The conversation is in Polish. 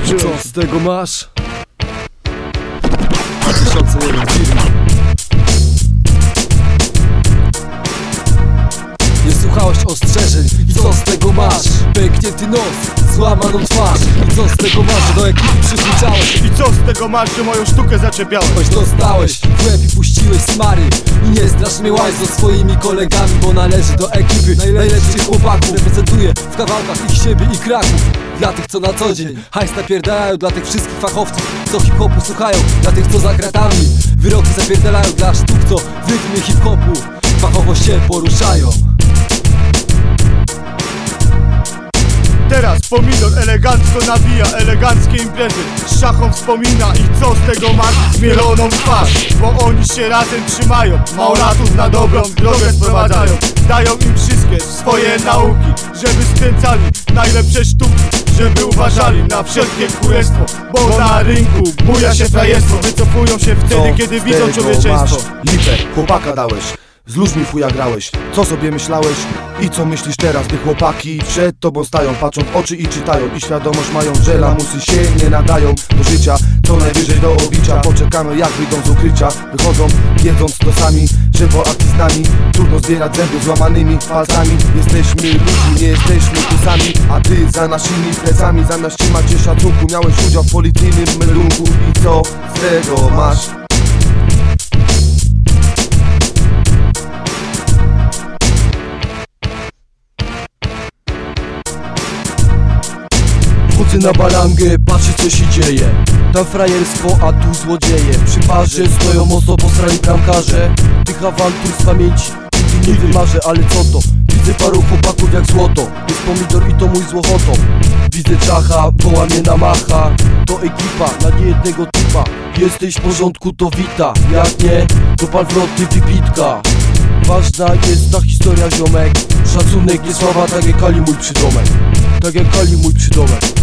Co z tego masz? 2001 firma słuchałeś ostrzeżeń i co z tego masz? Pęknięty nos, złamaną twarz. I co z tego masz, że do ekipy przyzwyczaiłeś I co z tego masz, że moją sztukę zaczepiałeś? Dostałeś, w łeb i puściłeś smary. I nie strasz mnie łajzo swoimi kolegami Bo należy do ekipy najlepszych chłopaków. Reprezentuję w kawałkach ich siebie i Kraków. Dla tych co na co dzień hajs napierdalają Dla tych wszystkich fachowców co hip-hopu słuchają Dla tych co za kratami wyroki zapierdalają Dla sztuk co w rytmie hip-hopu fachowo się poruszają Teraz pomidor elegancko nawija eleganckie imprezy. Z szachą wspomina i co z tego masz? Zmieloną twarz Bo oni się razem trzymają. Małolatów na dobrą drogę sprowadzają. Dają im wszystkie swoje nauki Żeby skręcali najlepsze sztuki Żeby uważali na wszelkie kurestwo Bo na rynku buja się frajerstwo. Wycofują się wtedy, kiedy widzą człowieczeństwo. masz? Lipę, chłopaka dałeś z ludźmi fuja grałeś. Co sobie myślałeś? I co myślisz teraz? Gdy chłopaki? Przed tobą stają Patrzą w oczy i czytają. I świadomość mają, że lamusy się nie nadają Do życia, co najwyżej do obicia. Poczekamy jak wyjdą z ukrycia. Wychodzą wiedząc to sami Że po akcji z nami Trudno zbierać zęby złamanymi palcami. Jesteśmy ludźmi, nie jesteśmy tu sami. A ty za naszymi plecami Zamiast trzymać się szacunku Miałeś udział w policyjnym melunku I co z tego masz? Chodzę na balangę, patrzę co się dzieje. Tam frajerstwo, a tu złodzieje. Przy barze stoją mocno posrani bramkarze. Tych awantur z pamięci nigdy nie wymarzę, ale co to? Widzę paru chłopaków jak złoto. Jest pomidor i to mój złochoto. Widzę czacha, woła mnie na macha. To ekipa, na niejednego typa. Jesteś w porządku, to wita. Jak nie, to pal wroty, wybitka Ważna jest ta historia ziomek. Szacunek nie sława, tak jak Kali mój przydomek. Tak jak Kali mój przydomek